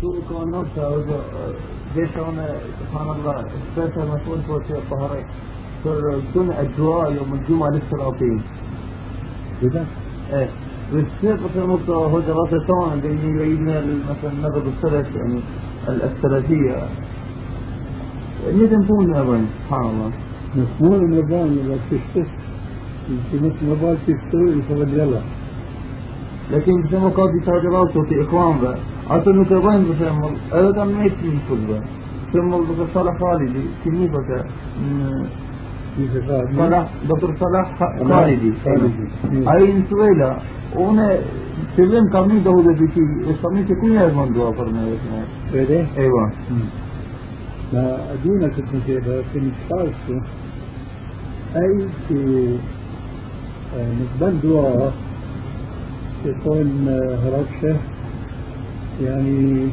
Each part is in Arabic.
شو كون نفسه ليش أنا سبحان الله سبيسر مسؤول فوق الظهرين صار بدون اجواء يوم الجمعه للسلاطين كده إيه والشيخ مثلا نقطة هو دراسة طبعا اللي يبين مثلا نقد السلف يعني السلفية ندم فون أبدا سبحان الله مفهوم النظام إذا تشتغل أنت مثل ما بال تشتغل يلا لكن بسمو قاضي تاجرات في إخوان بقى أصلا نتبين بسمو أبدا ما يتم كل بقى بسمو دكتور صالح خالدي صار صلاح دكتور صلاح خالدي خالدي. هاي إنسويلا. وأنا سلم قانون ده ده بيتي اسمي تكون يا من دوا فرنا كده أيوه. ما أدونك المجيبة في نشفاته أي في آه، نقبل دعاء يكون آه، هربشة يعني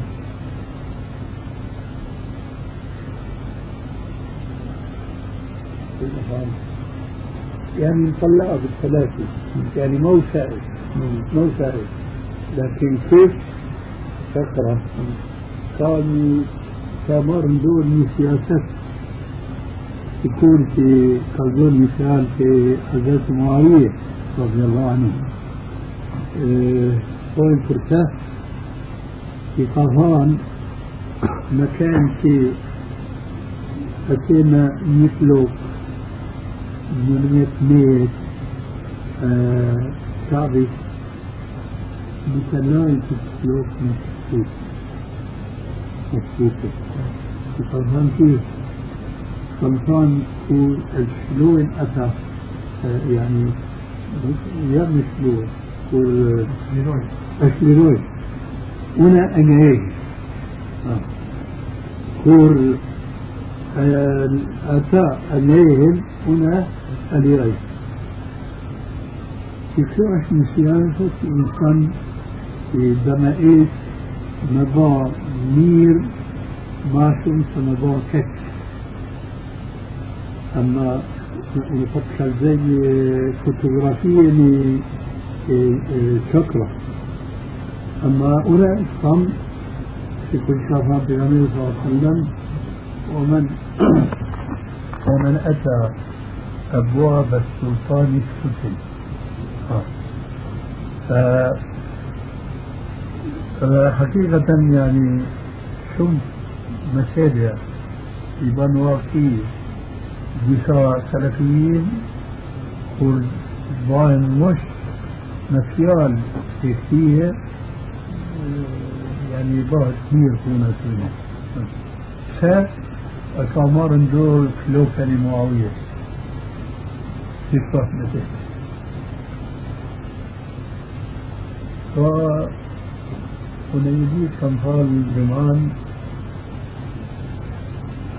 يعني نطلعها بالثلاثة يعني مو سائل. مو سائل. لكن كيف فكرة كان كامر دول سياسات تكون في قلبون مثال في حضرة معاوية رضي الله عنه. إيه، وين فرساه في قهان مكان في حكينا مثله 800 متر آه، شعبي مثلا تسلوك مكتوب مكتوب فالفان فيه فالفان هو الشلون أتى آه، يعني يا مش شلون هنا أجاي كور أتى عليهم هنا اليري في كلاش من سياسة إنسان في دمائيس نبا مير ماشم سنبا كت أما نفكر زي فوتوغرافية لشكرة أما أنا صم في كل شافها بغمير صلى الله عليه وسلم ومن ومن أتى أبواب السلطان السفل فحقيقة يعني شم مسألة في بنوا في جسا سلفيين قل باين مش مكيال في فيه يعني بعد كثير هنا فينا س الكامار دول كلوكا لمعاوية في صحبته ف ونيدي كمثال زمان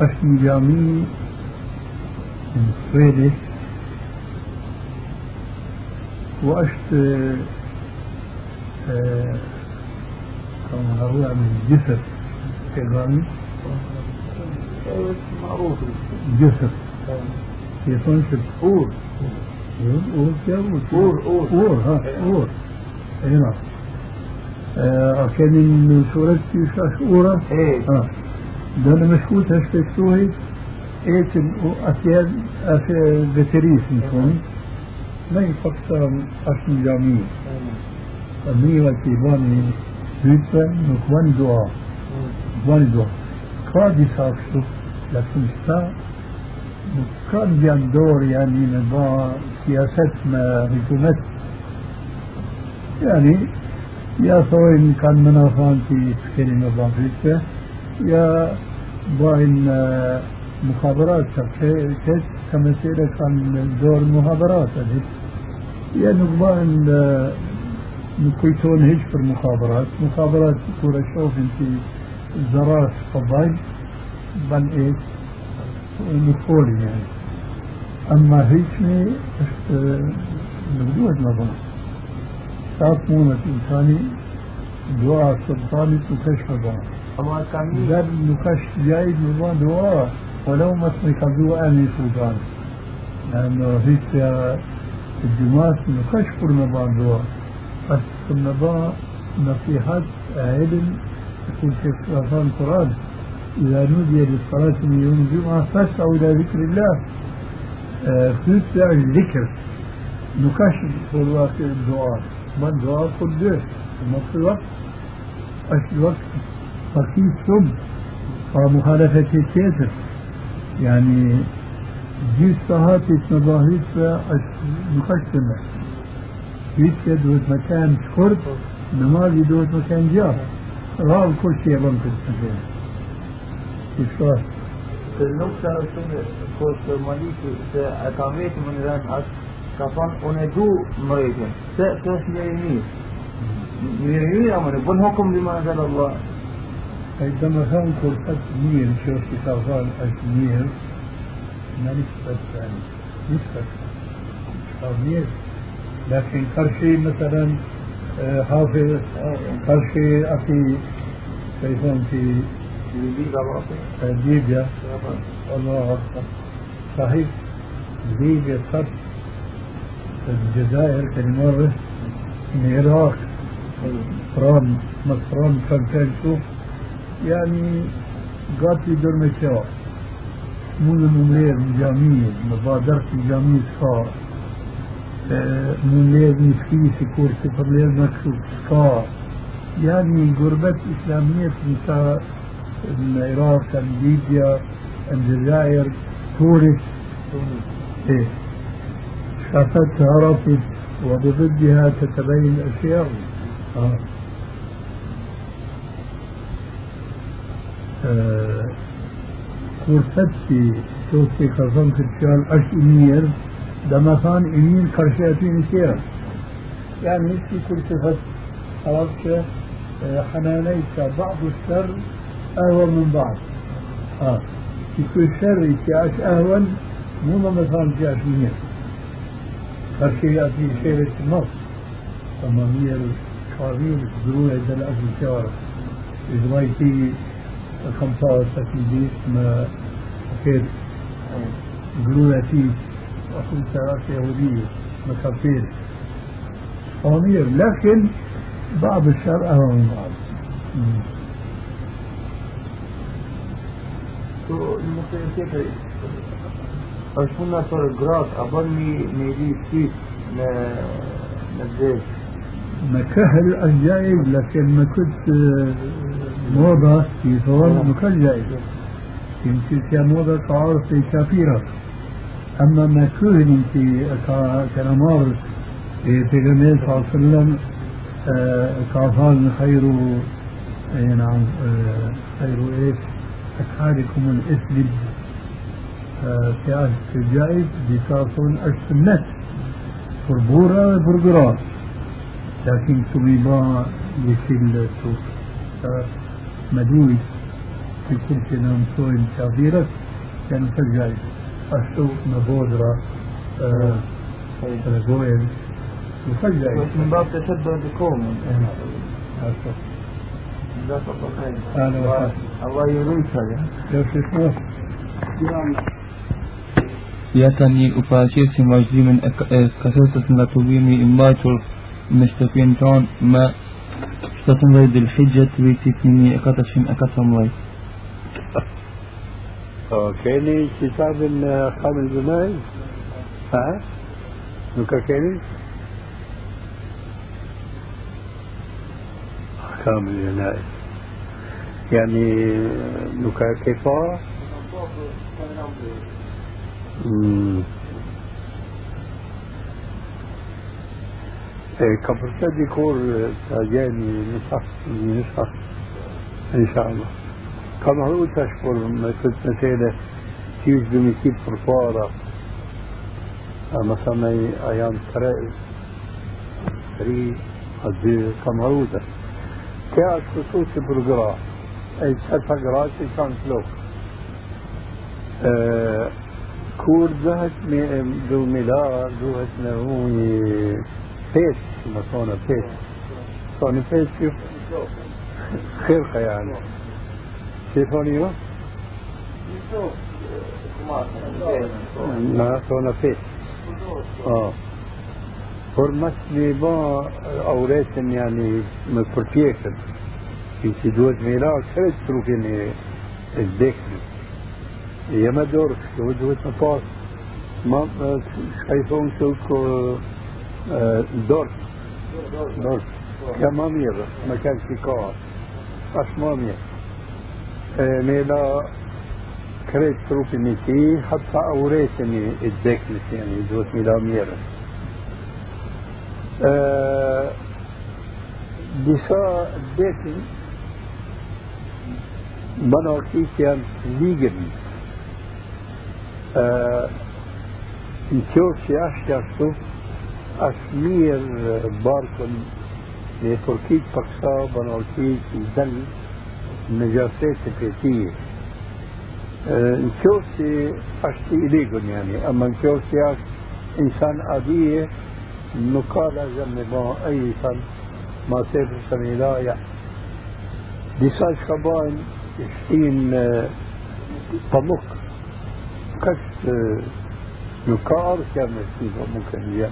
أشي جامي سويدش وأشت كما هو من جسر إيراني معروف. جسر يكون في الأور أور. كيف أور أور. أور ها أور. أي نعم. آه، كان من سورة شاش أورا. إيه. آه ده أنا مشكوت إيش أسياد أسياد بتريس نكون ما يفكر بيتا نكوان دعاء نكوان دعاء قاضي ساكسو لكن سا كان جان دور يعني نبا سياسة ما حكومت يعني يا سواء كان منافان في كلمة بافريقيا يا باين مخابرات كيف كمسيرة كان دور مخابرات هذه يا نقبان نكويتون هيج في المخابرات. مخابرات كورة شوف انت زراس فضاي بل إيش؟ نقولي يعني. أما هيك نبدوه نظام مونة إنساني دعاء سلطاني تكشف دعاء أما كان در نكش جاي نظام دعاء. ولو ما تكذوا أني سلطان. لأنه هيك الجماعة نكش نظام دعاء. بس النظام نصيحة علم يقول شيخ غفران القرآن إذا نودي للصلاة من يوم الجمعة فاسعوا إلى ذكر الله. فيتبع الذكر. نكاشف في الوقت الدعاء. ما الدعاء؟ قدس ما في وقت أش الوقت؟ فكيف سب ومخالفة التيتر يعني جيس ساعات مظاهر مقسمة جيس دوت مكان شكرت نمازي دوت مكان جار راو كل شيء بنكت مكان كيف النقطة shumë kur Maliki se e ka vetë më në vend atë ka thonë unë e du mretin se se është njëri mirë mirë mirë ama në bën hukum bima anzal Allah عندما كان كل مير شوف كتابان أجمير ما نسبة يعني نسبة مير لكن كرشي مثلا حافظ كرشي أخي كيفون في؟ ليبيا الله أكبر. صحيح. ليبيا قد الجزائر كالمرة العراق فران مصران كان شوف يعني قاتل دور مشاع مون المملير الجامية مبادرة الجامية سكا مملير نسكي سكور سفرلير مكسوب سكا يعني قربت إسلامية في العراق ليبيا الجزائر تونس إيه شافت عرفت وبضدها تتبين أشياء آه. فرصتي توصي خصم كتشال أش إمير دمثان إمير كرشاتين كير يعني في كل صفة عرفت حنانيك بعض الشر أهون من بعض. آه في كل شر كأش أهون مو مثلا كأش إمير كرشياتي شيرة النص تمامير كاريل دروع دل أجل شارع إجرايتي خمسة تكليديس ما كير جلواتي أقول سيارات يهودية مكافير صامير لكن بعض الشر أهون من بعض. një një di shqip në në zezë. مكهل الجائز لكن ما كنت موضة في صور ما كان جائز يمكن في موضة تعارف في كافيرة أما ما كهل في كنمار في النبي صلى الله عليه وسلم كافان خير نعم خير إيش أكحالكم الإثم في الجائز بكافون السنة فربورة برقرات لكن طبيبا بكل مدوي في كل شيء نام صوم كبيرة كان فجأة الشوط نبودرة آه، الجوين يفجع من باب تشبه إيه، بكوم الله يريد هذا ياتني أفاشي سمجدي من آه، كثرة نتوبيني إمباتر مشتفين تون ما ستنغي دي الحجة تريتي فيني أكتشين أكتشين أكتشين كيني كتاب أحكام الجنائز ها؟ نكا كيني أحكام الجنائز يعني نكا كفارة ka përse dikur të gjeni në sas, në tre, tri, a dy, ka më hru tash. Kja është kësu që për gra, e që të gra që kanë flokë. kur duhet me du milar, duhet me unë بيت مكونه بيت كونه بيت شوف خرقة يعني شايفوني ما كونه بيت آه حرمت لي با أوريت يعني من برتيكن Ti duhet me la krejt trupin e, e vdekshëm. Jema dorë, duhet duhet me pas. Ma, shka i thonë që ko dorë. Dorë. Ka ma e e vdekshëm, yani duhet me la mirë. disa vdesin monarkiet janë ligën në qofë që ashtë ashtu është mirë barkën në Turkit për kësa monarkiet i dënë ama në qofë që është insan adije nuk ka lezëm me ba e insan ما ka bajnë shtin pamuk kështë nuk ka arë me shtin pamuk e një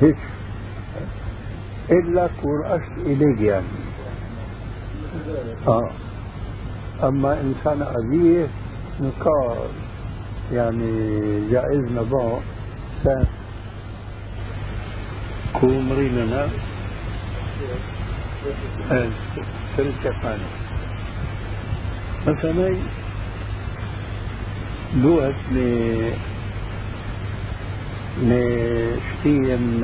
hiç إلا është i ligë janë آه. أما إنسان أذية نقار يعني جائز نضاء كون مرينا شركة ثانية مثلا لغة ل لشتين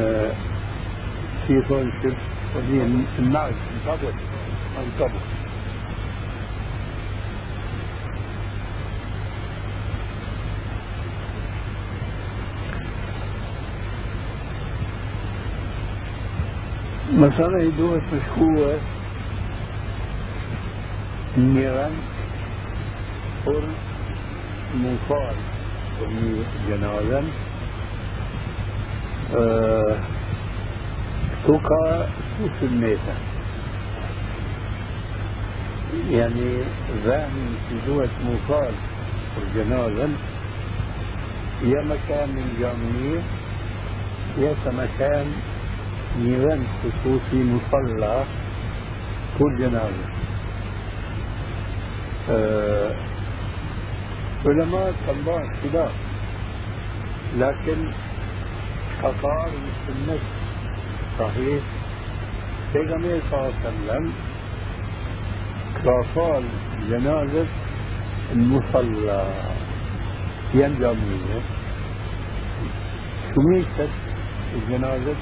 سيطان شف ودي النعش انطبق مثلا يدوها مشكوة النيران قر منفار ومي جنازا أه توكا سوس الميتة. يعني ذهن في دوة مفار جنازا يا مكان من جامعية يا مكان نيران خصوصي مصلى كل جنازة. أه علماء الله اختلاف لكن قطار السنة. صحيح. پیغمبر صلى الله عليه وسلم قال جنازة المصلى. ينجمية شميست الجنازة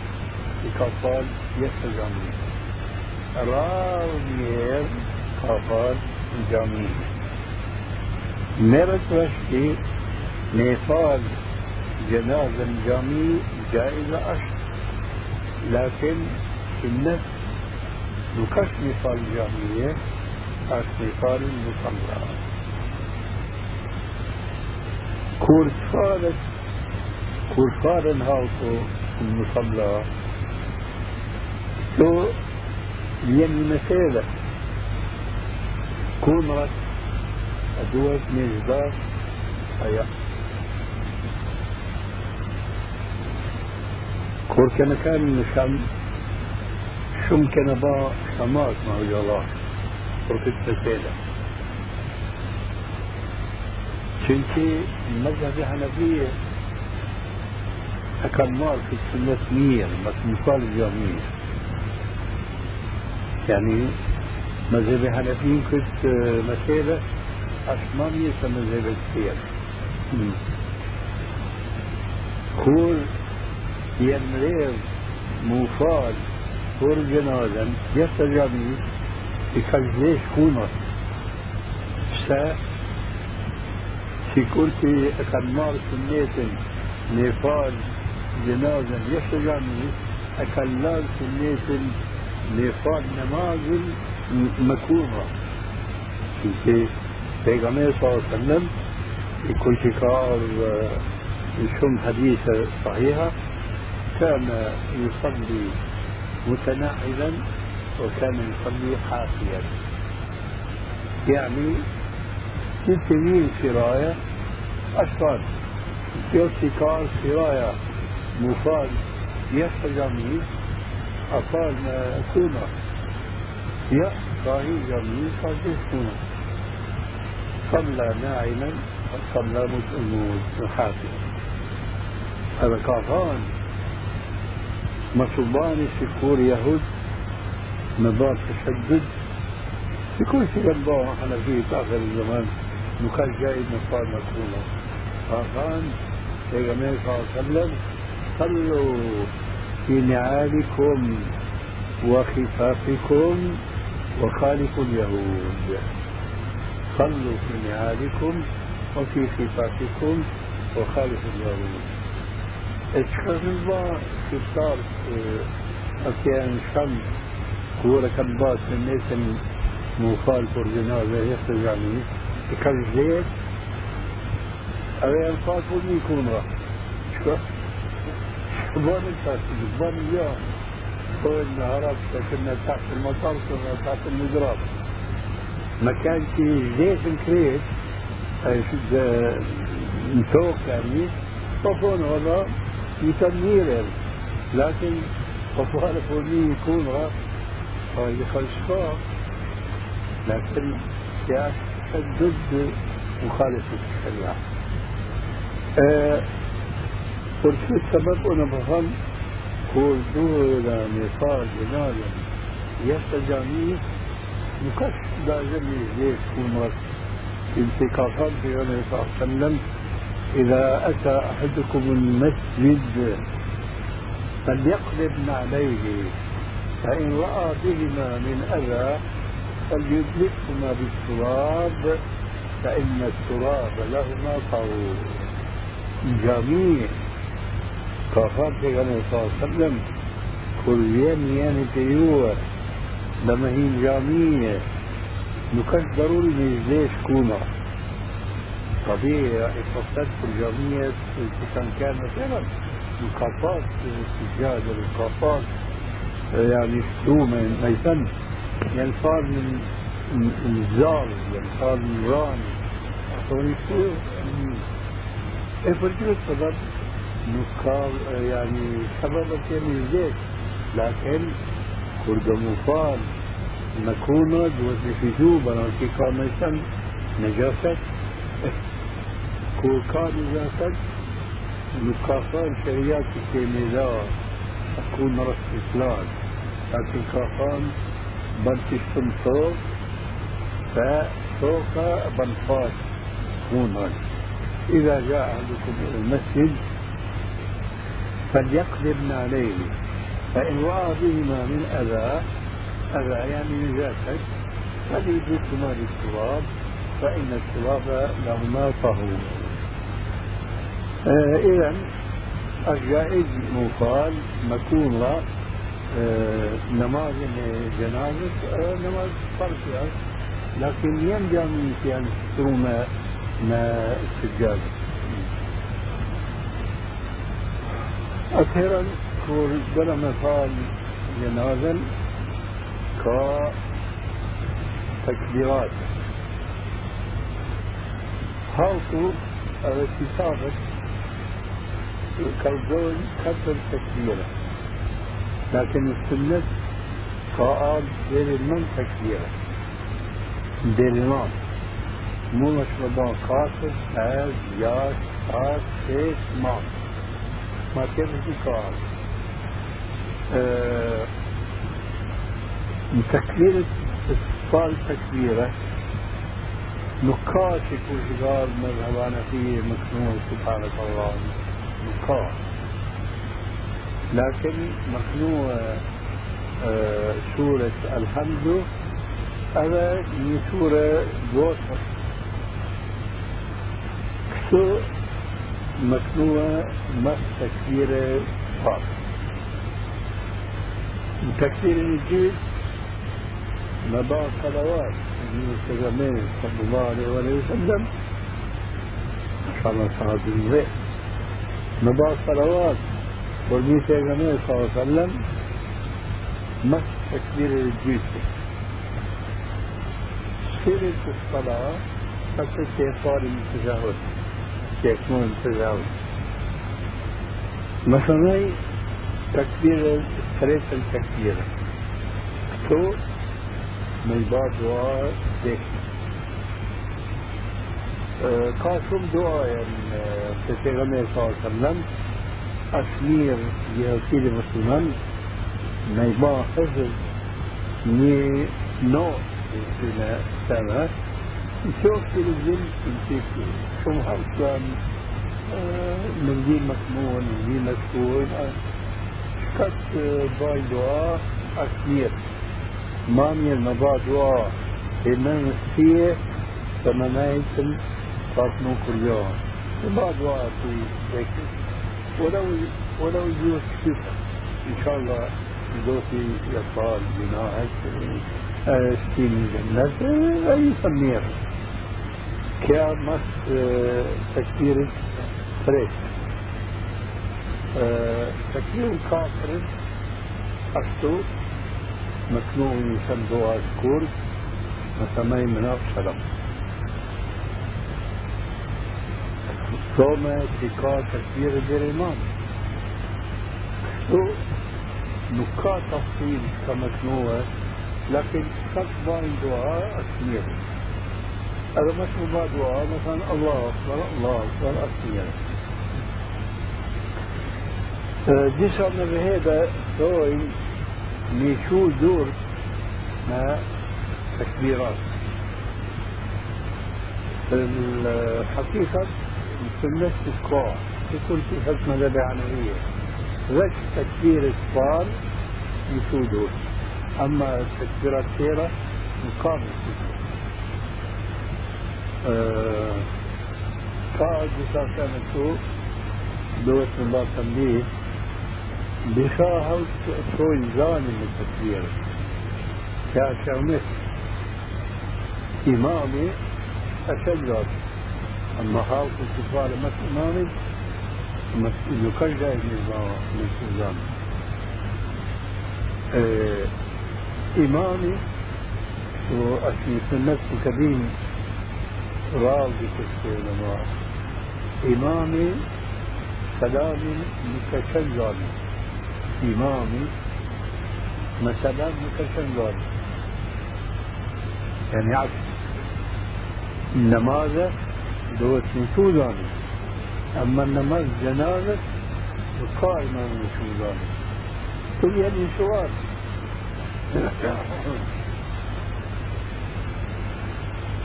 كفال يستجمع راوير كفال جميع مرت وشتي نيفال جنازة جميع جائزة أشهر لكن النفس نكش نفال نفال المصلى كور فارت كور فارن هاوكو المصلى تو مسألة كون رك أدوات مجدار أيا كور كان كان شام شم كان با شمات ما الله. كور كنت مسألة çünkü mezhebi Hanefiye أكمل في السنة مية بس مثال الجامعية يعني مذهب الحنفيين كنت مسألة أشمامية مذهب السير خور يمريض موفال خور جنازا يستجابي بكالجيش كونت سا سيكورتي أكمل سنة نيفال جنازا يستجابي أكلال سنة نيفال نمازل مكروهة في پیغمبر صلى الله عليه وسلم يكون شكار شم حديثة صحيحة كان يصلي متنعلا وكان يصلي حافيا. يعني تلتمين سراية أشفال شكار سراية مفاد يستجميل أقال كونا يا كاهي جميل كاجسكونا صلى ناعما صلى محافظا هذا كافان. مصوباني شكور يهود مبار تشدد بكل شيء قلبه إحنا فيه في آخر الزمان وكان جاي مصاب مكرونا فكان النبي صلى الله عليه وسلم صلوا في نعالكم وخفافكم وخالفوا اليهود. صلوا في نعالكم وفي خفافكم وخالفوا اليهود. اشكروا في صار أحيانا شمس كورة كبات من الناس مخالف الجنازة يخرج عليه كالزيت ينفع كل يكون راح شو بون الفاسد بون اليوم. فوق النهارات. كنا تحت المطار كنا تحت المجراب. ما كان في زيت الكريت مسوق يعني. طفون هذا يتنير لكن طفوان فوني يكون راح فيخلصها لكن سياسة ضد مخالفة الشريعة أه شو السبب أنا بفهم كل دول نيبال جنالا يستجاني مكش لازم يجيش كل انتقاصات في النبي صلى الله عليه وسلم إذا أتى أحدكم المسجد فليقلب عليه فإن رأى بهما من أذى فليدلكهما بالتراب فإن التراب لهما طهور جميع كافات في صلى الله عليه وسلم كل يوم يعني تيوه لما هي جامية نكش ضروري ليش كونا طبيعي يفسد في الجامية كان مثلا مكافات السجاد والمكافات يعني شتومة ميتن يعني صار من الزار يعني صار من راني صار يصير افرجوا السبب؟ نكار يعني سبب كان زيت لكن كرد مفان نكون دوت في جوبا في كاميسن نجاسة كوكا نجاسة نكافان شريات الكيميلاء تكون رأس فلان لكن كافان بنتش فوق فسوق بنفاش هون إذا جاء أحدكم إلى المسجد فليقدم عليه فإن رأى بهما من أذى أذى يعني نجاسة فليدركهما بالتراب فإن التراب لهما طهور. آه إذا الجائز مقال مكون آه نماز جنازة آه نماز فرض لكن ينجم في أن تسترون ما السجاد أخيرا كل بلا مثال جنازا ك تكبيرات. هاوتو كتابة كالزول كثر تكبيرة لكن السنة قال غير من تكبيرة دلمان مو مشروبان خاصة از ياش خاص شيش ماء ما. تبدي قال أه تكبيرة استقبال تكبيرة نقاش يكون شغال مذهبانا فيه مكنون سبحانك الله نقاش لكن مكنون أه سورة الحمد هذا من سورة جوثر كسو مكنوة مس تكبير فاط تكبير الإنجيل مباع صلوات النبي صلى الله عليه وسلم إن شاء الله صلاة الزيت نبا صلوات وردی پیغمبر صلی اللہ علیہ وسلم مست تکبیر الجیس سورة الصلاة حتى كيفار التجاوز كيكون التجاوز مثلا تكبير ثلاث تکبیر تو من بعد دعاء دیکھتے ka shumë duaje të pejgamberit sallallahu alaihi wasallam asmir jehotili musliman me i ba hëzër një notë në në sene نشوف تلفزيون نشوف شو حصل نجيب مسمون نجيب مسكون كت باي دعاء أكثر ما من ما دعاء إنما فيه فمنايتم فاطمو كل يوم ما دعاء في ذكر ولو ولو يجوز كتب إن شاء الله دوتي يطال بناء ستين جنة أي سمير كان مس تكبير فريش تكبير كافر أشتو مكنوع يسمى الكرد مسمي مناف سلام ثم تكا تكبير الإمام شو نكا تفصيل كمكنوع لكن تكبر دعاء أسمير هذا مش مباد دعاء مثلا الله أكبر الله أكبر أسمير disa me veheda thojnë një shu dur me تكبيرات الحقيقة سنة الكوع كل في حكمة لبعنوية ذاك تكبير الصفار يسودون أما التكبيرات كثيرة مقابل أه قاعد كانت دوت من بعض تنبيه. بشاهد شوي زاني من التكبير كاشمس إمامي أشجر هاو الكفار مس إمامي يكجى من الزام أه إمامي وأشي سنة كبير راضي العلماء إمامي سلام متشجر إمامي مثلا متشجر يعني عكس. النماذج دوت نشوزاني أما النماذج جنازة القائمة من نشوزاني كل يعني سؤال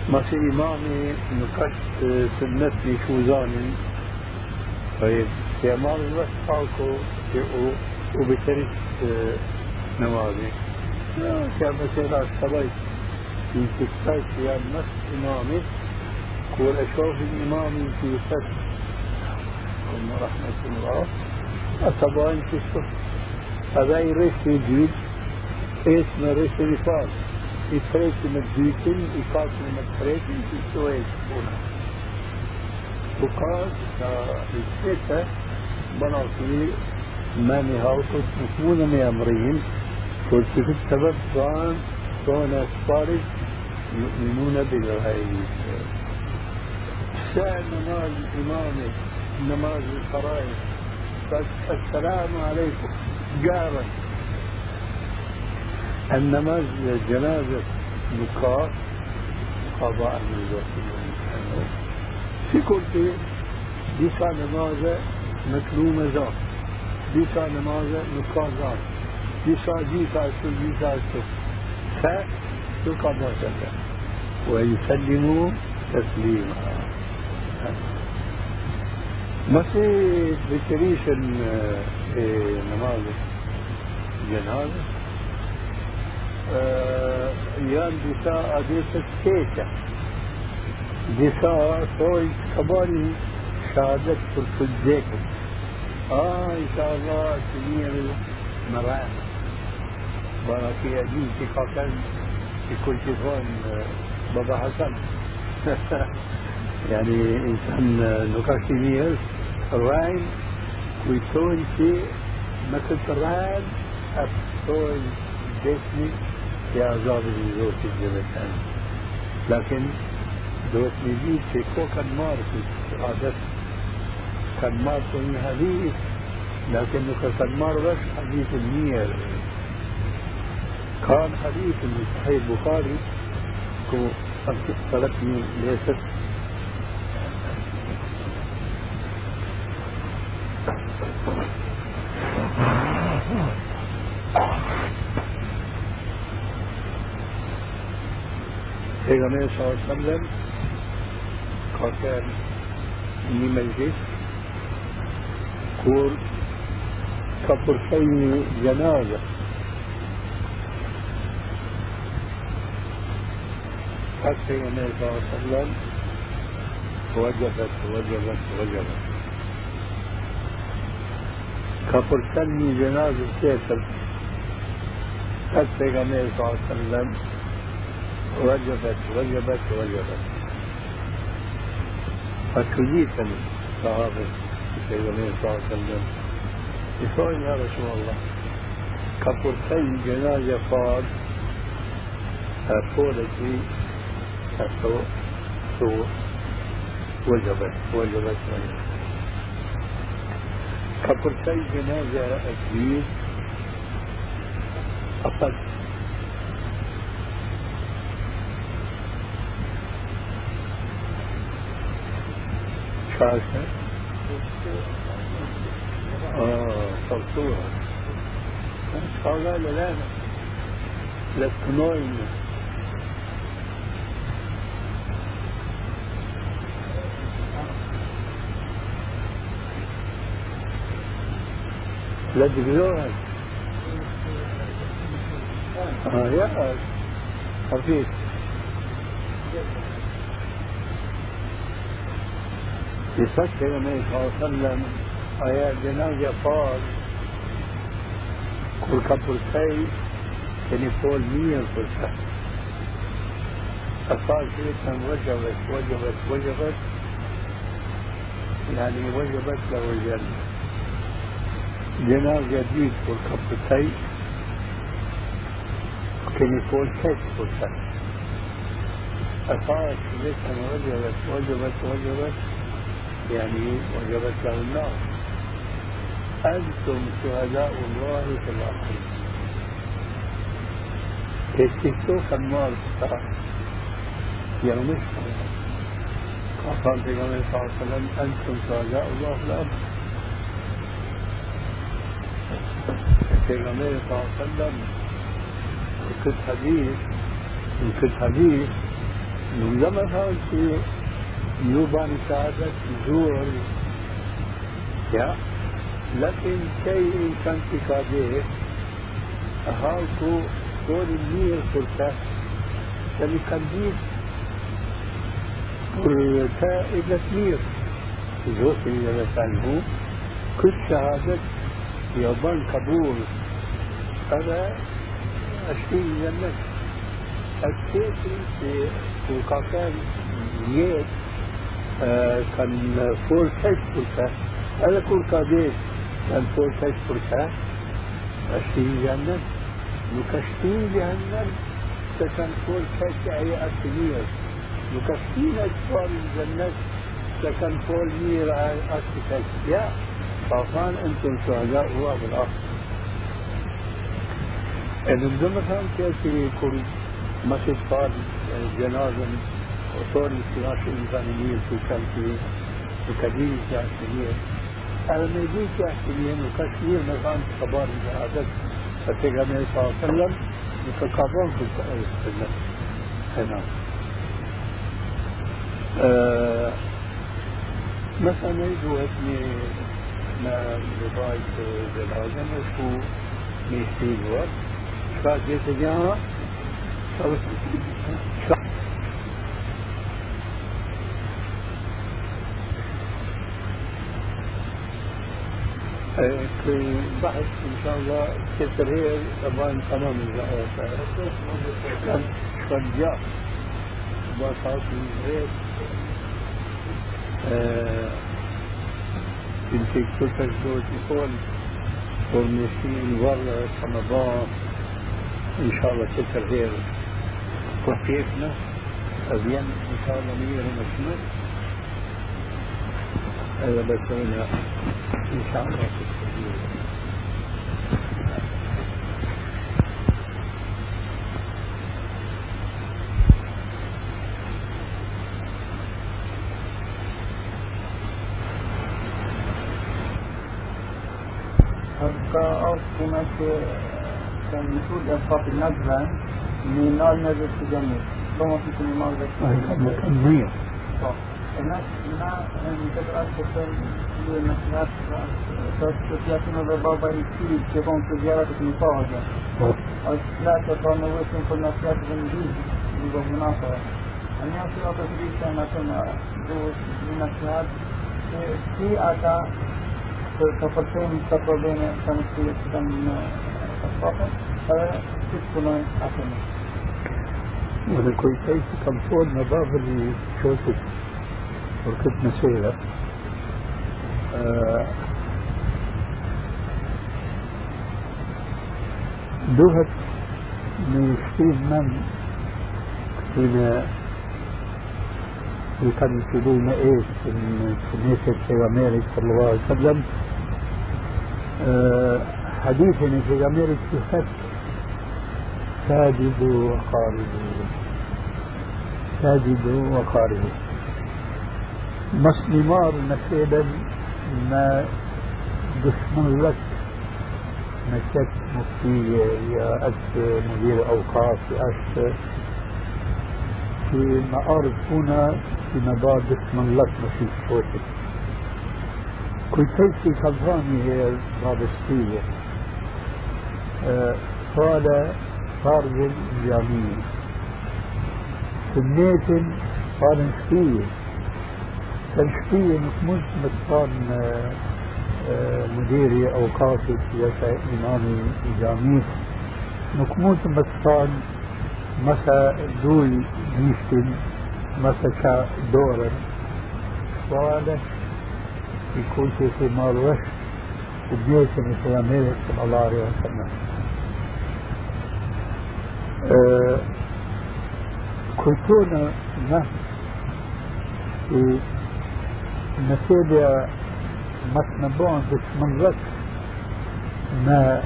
ماشي إمامي نكشت سنتي شوزاني طيب. يا مال بس حالكو وبترك نمازي كان مثلا الصلاة في تكتاك يا نفس إمامي. كل أشوف الإمامي في فتح. رحمة الله. أتبعين في الصف هذا يريش في جيل اسم ريش رفاق الديكين يقاتل من التريكين في السويس هنا وقال الستة بناطي ما نهاوكت مفهونا من أمرين. قلت السبب كان كون أسفارج يؤمنون بالغيب. سأل نماز الإمام نماز الفرائض. السلام عليكم. جارا النماز جنازة نقاط قضاء من في كل شيء. ديسا نماز مكلومة ذات. ديسا نماز نقاط ذات. ديسا جيسا شو جيسا شو. فيقضى كذا ويسلموا تسليما. ما في بتريش النماذج جنازة؟ ساعه دساء ديسة كيكة دساء توي كباري شهادة تركزيك آه إن شاء الله تنير مرأة بارا في أدين في قاكل في كل شيء آه، بابا حسن. ka kanë që kull që thonë Baba Hasan. يعني إنسان نقاش كبير الراين ويكون في مثل الراين أفتون جسمي يا عذاب الزوج الجبتان لكن دوت نجيب في كو كان مار في عادة كان مار في حديث لكنه كان مار بس حديث النية كان حديث من صحيح البخاري كو تركني ليست Peygamber sallallahu aleyhi ve sellem kalkar meclis kur ka përfejnë gjenazë قد النبي صلى الله عليه وسلم وجبت وجبت وجبت كفرتني جنازة كيسر قد النبي صلى الله عليه وسلم وجبت وجبت وجبت فكجيتا صحابة النبي صلى الله عليه وسلم يقول يا رسول الله كفرتني جنازة فاض فولتي السوء سوء وجبت وجبت وجبت كفر شيء جنازة أكيد أقل. شاشة آه صرصورة شغالة لا لا لا تقدرها آه يا. خفيف يفكر النبي صلى الله عليه وسلم آيات جنازة ka përkej keni fol mirë për ta أصال شيئا وجبت وجبت وجبت يعني وجبت له الجنة. جناب جديد والكبتي كان يقول كيف قلت أصارت ليس وجبت وجبت وجبت يعني وجبت له النار أنتم شهداء الله في الأرض. كيف النار يوم القيامة قال في صلى الله عليه وسلم أنتم شهداء الله في الأرض. النبي صلى الله عليه وسلم كنت حديث كنت حديث لما فهمت يوبان سعادة زور يا لكن شيء كان في كاده هاكو دور النير فرصة يعني كان دير فرصة إلى كبير زوج اللي مثلا كل شهادة يوبان قبول. هذا الشيء الجنة الشيء في القاكان نيت كان فور تشبرتا هذا كل قاديش كان فور تشبرتا الشيء الجنة نكشتين جهنم كان فور تشعي أكبير نكشتين أكبر الجنة كان فور أكبر يا. فقال أنتم شهداء الله في الأرض ان الزمن كيف يكون مسجد قال جنازة وصور السلاح الإنسانية في كالتي وكبير كالتي أنا ما يجي كالتي وكثير مثلا خبر الجهادات. فالنبي صلى الله عليه وسلم يتكرر في السنة هنا. أه مثلا يجوا le bail de la région ou les signes ou autre. Ça, j'ai été bien. Ça, ça. في بعد ان شاء الله تكتر هي طبعا تمام اذا هو كان قد جاء وصار في البيت بصوت هيك انت كنت تقول يقول والمسلمين ورا رمضان ان شاء الله كثر خير وكيفنا أبين إن شاء الله مية ومشمل هذا بس هنا إن شاء الله كثر كأصل كان المفروض أصحاب النجرة من نار في جنة ثم في كل مرة الناس ما سنة الصفحة فتكون أكمل وأنا كنت عايز كمفون نظافة اللي شوفت وركبت مسيرة آه دوهت من ستيف مان حين كانوا يقولون إيش في كنيسة بيغاميري صلى الله عليه وسلم حديث بيغاميري في ساجد وقارب. ساجد وقارب. مسلمار نسيبا ما دشمن لك. نشت مفتي يا أس مدير أوقاف يا أس. في معارض هنا في مبار دشمن لك. مفيش صوتك كنت في كالفاني هي بابستية قال فرض جميل سميت صار شفية تشفية مش مصطان مديري أو قاصد يسا إمامي جاميس نكموت مصطان مسا دول جيشتن مسا دورا سؤالك يكون في مال وش وبيتني في أمريكا صلى الله عليه وسلم. أه كنتونا نحن نسيبيا مصنبون بسمنغت ما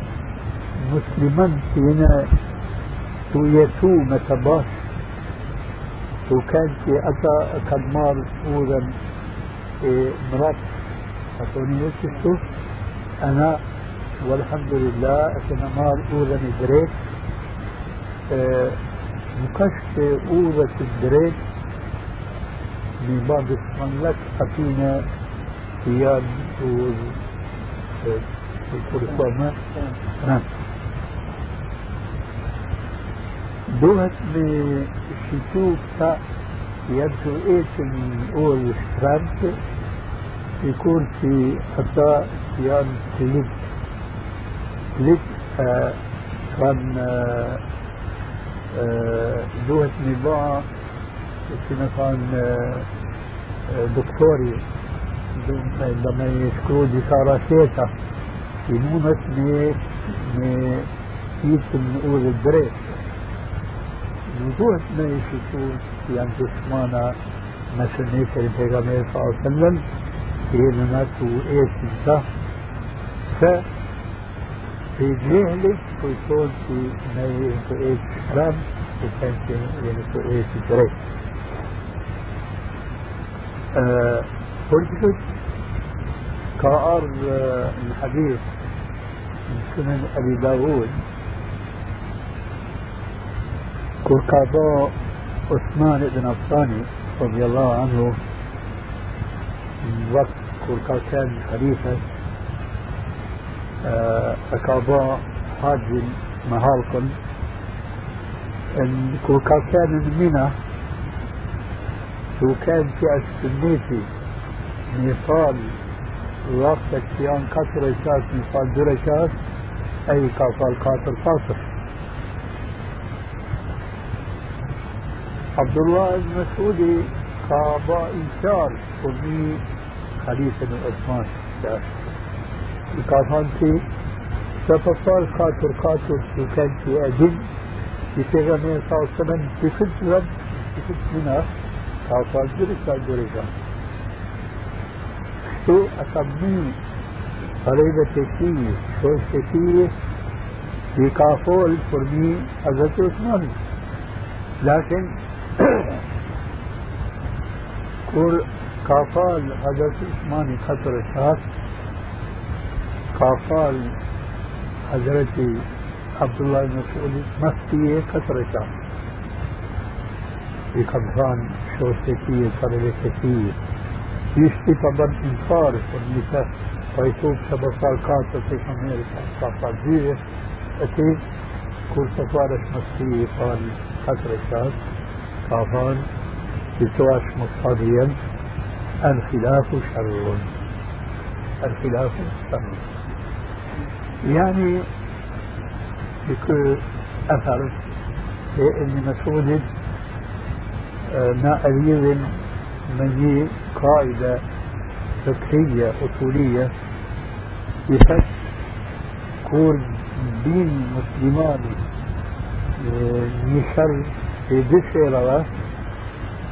مسلمان فينا تويتو متباش. وكان في أتا كدمار أولا مرات أتوني وشتو أنا والحمد لله أتنا مار أولا دريت. أه مكشف أولا الدريت من بعض المملك أتينا ثياب والكرسومة نعم. دوهت من شيتوب تا يبدو إيش من أول شرانت يكون في أطاء ثياب كليب كليب آه كان آه آه دوهت نباع كما كان دكتوري. لما يشكروا دي ساراسيتا ينونت مي مي يمكن نقول البريك وضوح ما يشوفوا يعني جسمانا مثل نيسر البيغامير صلى الله عليه وسلم كينونات وإيش ف في جهلك ويكون في ما إيش كلام وكان في يكون إيش بريك قلت كأر الحديث من سنن أبي داود كركابا عثمان بن عفان رضي الله عنه وقت كركا كان خليفة أكابا حاج مهالكم إن كركا كان من منى وكان في السنيتي نيصال وقت كيان كسر رشاش نيصال دو رشاش أي كافال قاتل قاصر عبد الله المسعودي قابا إنشار ومي خليفة بن عثمان. كافان في سفصال قاتل قاتل وكان في أدن في پیغمبر صلى الله عليه وسلم في فترة في فترة كافال درجة درجة شو أسميه طريقة تكيه شو تكيه في كافول فرمي حضرت عثمان لكن كور كافال حضرت عثمان خطر الشاس قال حضرتي عبد الله بن مسعود مفتي كثرة في قبضان شوستكية طريقتكية يشتي طبعا إنكار والنساء ويشوف سبصار كاتب في أمريكا صافا جيه أتي كل سفارش مفتي قال كثرة كافان بتواش مقتضيا الخلاف شر الخلاف شر يعني بكل أثر ابن مسعود ما أريد مني قاعدة فقهية أصولية يفك كون دين مسلماني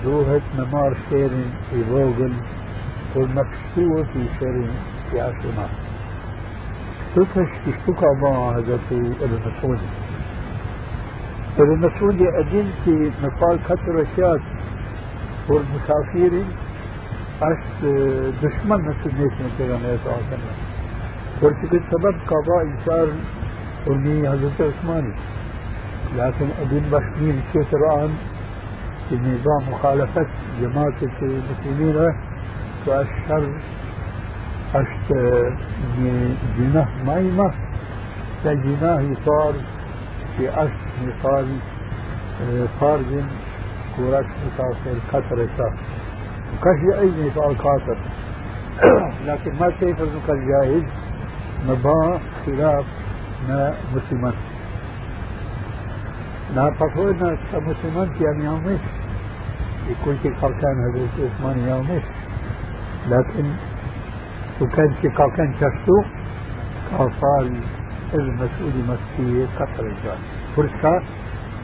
نشر في بشرة روحت نمار شيرين في فوغل والمكسوة في شيرين في عشرة تفش تشتكى معها هذا في ابن مسعود ابن مسعود أدين في نقال كثر أشياء والمسافرين أش دشمن مسجد من پیغمبر صلى الله عليه وسلم ورتكت سبب قضاء إنسان ورمي حضرت عثماني لكن أبن بشمير كثر عن النظام مخالفة جماعة المسلمين فأشهر أشت جناه مايمة فجناه صار في أشت مثال خارج كورش مسافر قطر شهر وكشي أي مثال قاطر. لكن ما كيف المكان جاهز؟ مبا خلاف ما مسلمان. لا تفوضنا كمسلمان يعني يومش يكون في قركان هذا عثمان يومش لكن وكان في قركان شفتو قال المسؤول مسكية قطر الجان فرصة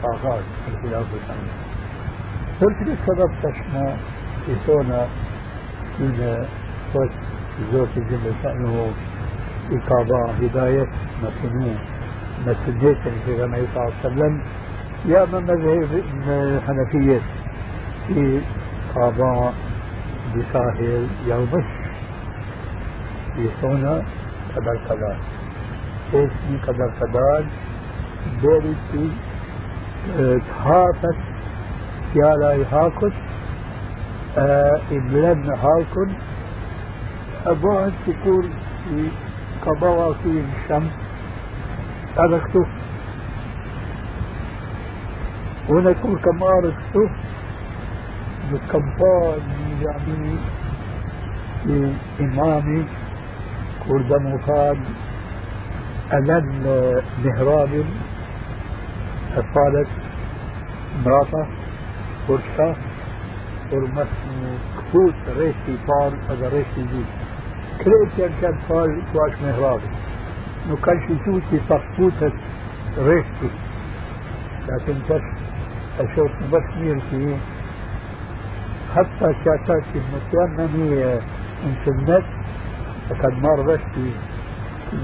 آغاز الخلاف الثاني فرصة السبب تشمع يسونا من فوت زوج جل شأنه إقابة هداية مسنون مسنية غنى صلى الله عليه وسلم يا من مذهب الحنفية في قضاء بساهل يومش يسونا قدر قدر اسمي قدر قدر بيرتي تهافت سيالا هاكت إبلن هاكن أبوها تقول في قضاء في الشمس أركتو ونكون كما أركتو بكمبان يعني إمامي كرد مخان ألن مهراب قالت مراته فرشة ورمس كفوت ريشتي طال هذا ريشتي جيد. كريت كان طال كواش مهرابي نو كان شوتي تصفوتة ريشتي لكن بس أشوف بس ميرتي حتى المتيممي إنترنت فقد مر رشتي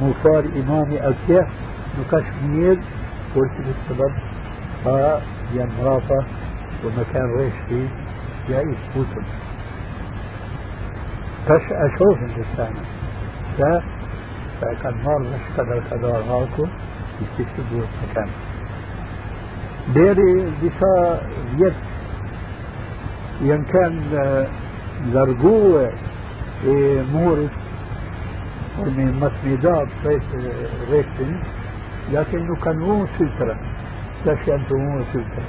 مفار إمامي أكيه نكشمير قلت بالسبب ها يمرافة ومكان ريشتي جائز بوتن. كش أشوف الإنسان. ف فكان مر مش كذا كذا هاكو يستشهدوا مكان ديري دفاع يد. ين كان لرجوه مورس من مسندات ريشتن لكنه كان مو سلسلة تشينته مو سلسلة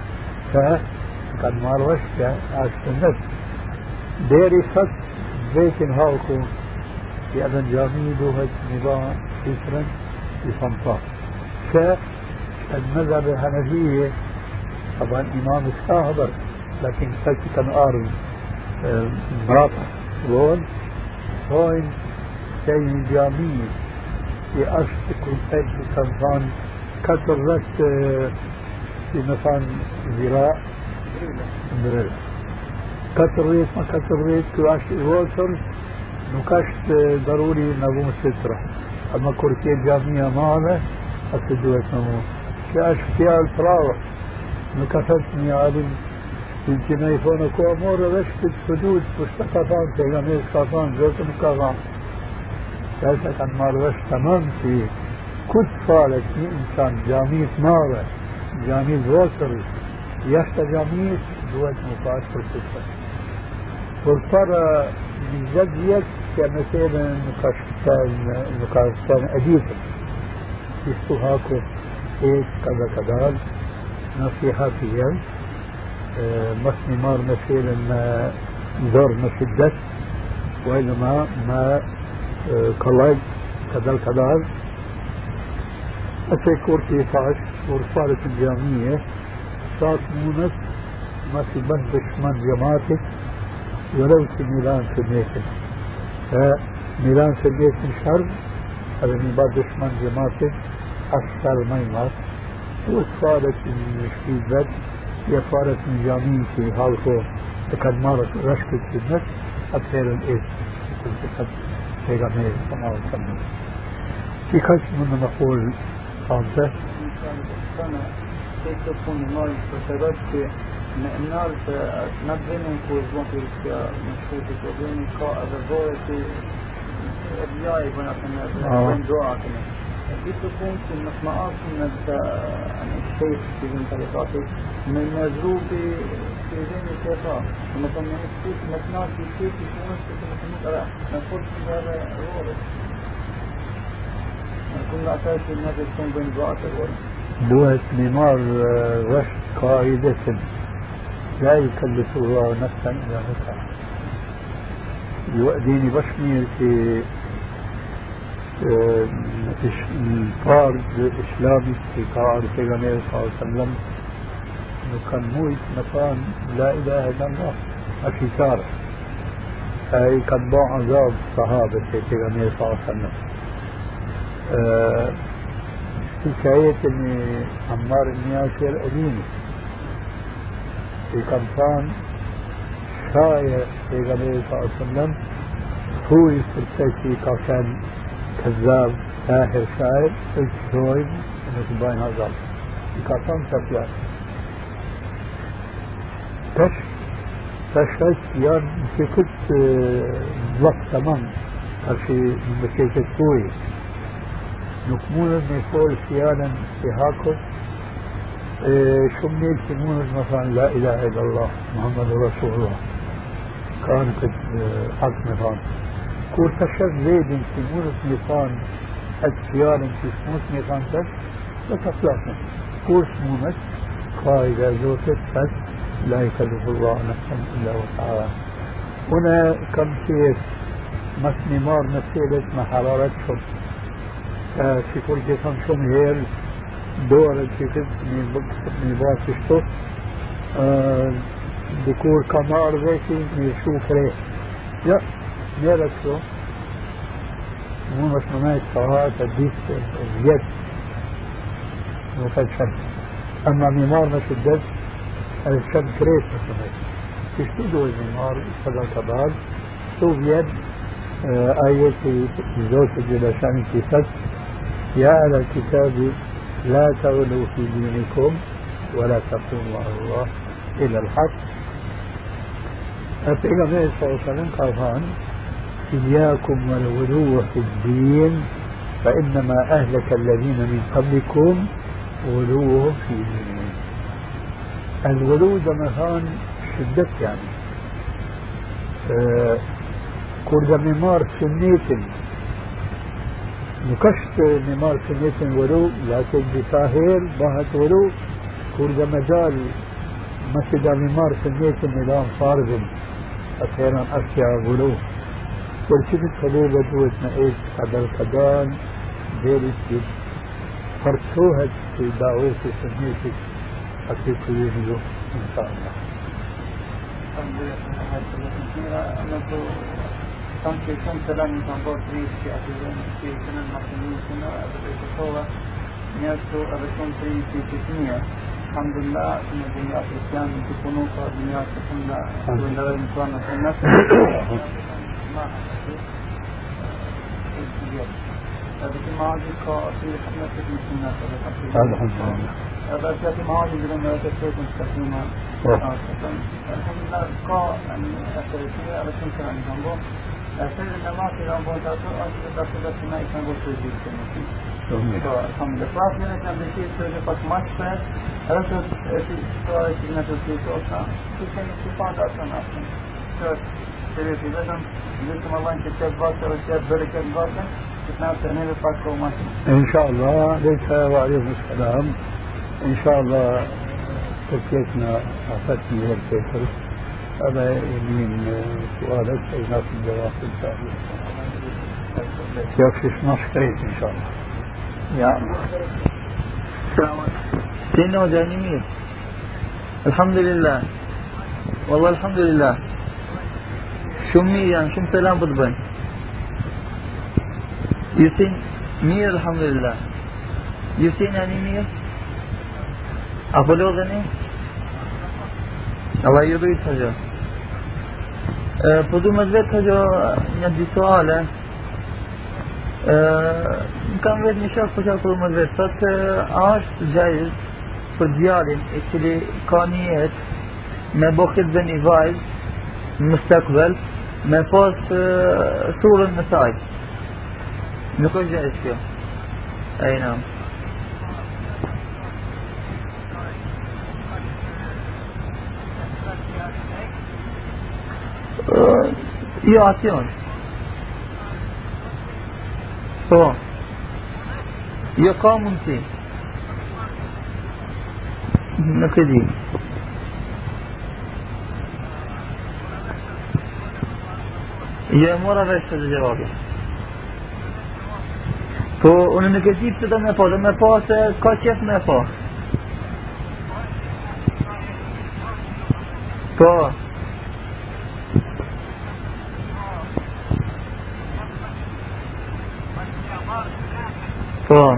فكان مروش كأشتنت ديري فت بيتن هاوكو في أذن جامعي دوهج نظام سلسلة في صمصاء فالمذهب الحنفية طبعا إمام الساهبر لكن فت كان آري مراته رول. هون شيء جامعي في أشت كنت في صمصان كثرت في مثلا ذراع بريل كثرت ما كثرت كلاش الوتر نكشت ضروري نبوم سترة أما كرسي الجامعية معنا أسدوت نمو كاش فيها الفراوة نكفتني عالم الجناي فونا كو أمور رشت الحدود مستقفان تيغامير قافان زوت مكافان ليس كان مارش تمام في كل صالة إنسان جاميس مارة جاميس وصل يشتا جاميس دوت مفاش فرصة والفرة من جد كمثلا نقاشتان نقاشتان أديتا يستوهاكو إيش كذا كذا نصيحة فيها مصني مار مثلا ما دور شدت وإنما ما قلق كذا كذا. أتي كورتي فاش ورصالة الجامعية. صارت مونس ما في بندش من جماعتك ولو في ميلان الميتن فميلان في الميتن شر هذا من بعد دشمن جماعتك أكثر ما يمات وصارت المشكلة هي صارت من جامعين في هالكو كان مارت رشكت في النفس الإيش كنت قد پیغمبر صلى الله عليه وسلم في كاش من نقول خامسة كيف تكون نوع الفسادات النار نبذن كوزون في مشهور في كوزون كا أبوه ابياي بنا كنا بين دعاء كنا دي تكون في المسمعات من الشيخ في ذن طريقاته من مزروب في ذن الشيخاء مثلا نسكت مثلا في شيء في شيء مثلا نقول في هذا الغورة كنا أساس الناس يكون بين دعاء الغورة دوت نمار رشد قاعدة. لا يكلف الله نفسا إلا وسعها يؤديني بشمير في الإسلامي في قاعدة النبي صلى الله عليه وسلم كان موت مكان لا اله الا الله اكي كار هاي كان ضاع عذاب في النبي صلى الله عليه وسلم حكاية عمار بن ياسر قديمة في كان شايع في النبي صلى الله عليه وسلم هو يسترسل كان كذاب ساحر شاعر الشويب انه تبين هذا. كان تفيا تش تشهد يعني كنت وقت تمام. هالشي مشيت كوي. نكمون نقول سيانا في هاكو شو منيل تمون مثلا لا اله الا الله محمد رسول الله. كان كنت حق مثلا تشهد زيد تمون مثلا السيارة في سموت مثلا تش بس أطلقنا كور سمونت قاعدة زوجة تش لا يكلف الله نفسا الا وسعها هنا كم شيء مسني مار مسيلة ما حرارتهم في كل شم هيل دور الجسم من بقصة من باسشتو دكور كمار ذاتي من شوف ريه لا نيرك شو مو مش مماش صلاة الديس اليد. مفشل أما ميمار مش الدس الشاب كريت مثلا تشتدوا النار صدى كبار شوف يد آية زوجة جلشان كتاب يا أهل الكتاب لا تغلوا في دينكم ولا تقولوا على الله إلا الحق. النبي صلى الله عليه وسلم قال إياكم والغلو في الدين فإنما أهلك الذين من قبلكم غلوهم في دينهم. الغلو مثلا شدت يعني. آه كوردا ميمار سنيتن نكشت ميمار سنيتن غلو لكن بساهر باهت غلو. كوردا مجال مسجد ميمار سنيتن نظام فارغ أخيرا أشياء غلو. ترتيب الصلاه بدو اسمائيل قد القدان غير السيد فرسوها في دعوه سميته حتي تريد له إن شاء الله. الحمد لله. بس في معاجز لما تكون مستقيمة الحمد لله القاء الثلاثية بس يمكن أن ننظر أسأل النماط إلى بوتاتو أجل دخلت ما يكون كنوكي الحمد لله من كان بشيء بس ماتش فات رسل في سؤال سينا تسوي توصا في كان استفاد أصلا أصلا الله إن شاء الله. عليك وعليكم السلام. إن شاء الله تركيتنا أعطتني والكيفر هذا من سؤالك سيناك الجواب إن شاء الله. 12 كريت إن شاء الله. يا عليكم. سينا وجاني مير الحمد لله. والله الحمد لله. يعني شو سلام بدبن يسين مير الحمد لله يسين يعني مير أبلغ غني الله يريد حاجة بدو مزبط حاجة ندي سؤاله كان për çfarë më vetë, thotë a është gjaiz për djalin i cili ka një jetë me bokit dhe një vajz në mustakbel me pas surën në saj. Nuk është gjaiz kjo. Ai na. Jo, atë Po. Jo ka mundësi. Nuk e di. Jo e mora vesh të gjevabja. Po, unë nuk e di pëse do me po, do me po se ka qef me po. Po. Po.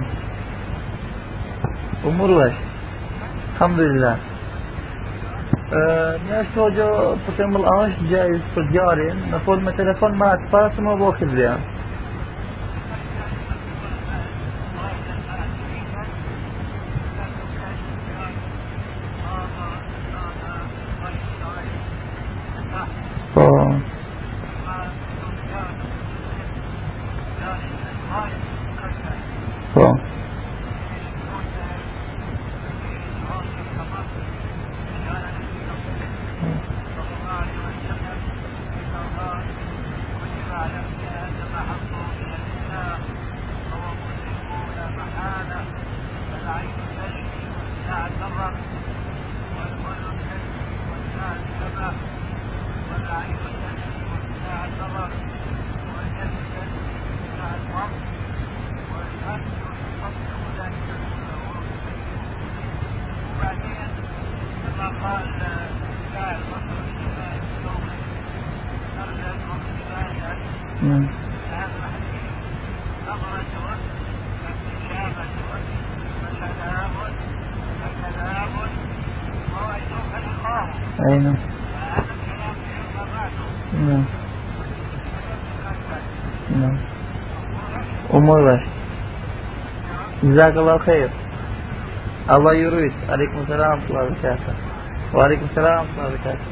Umur vesh. Alhamdulillah. Një është hoqo, për të mëllë, a është gjajës për djarin, në folë أمور بس جزاك الله خير الله يرويك عليكم السلام. ورحمة الله وبركاته وعليكم السلام. ورحمة الله وبركاته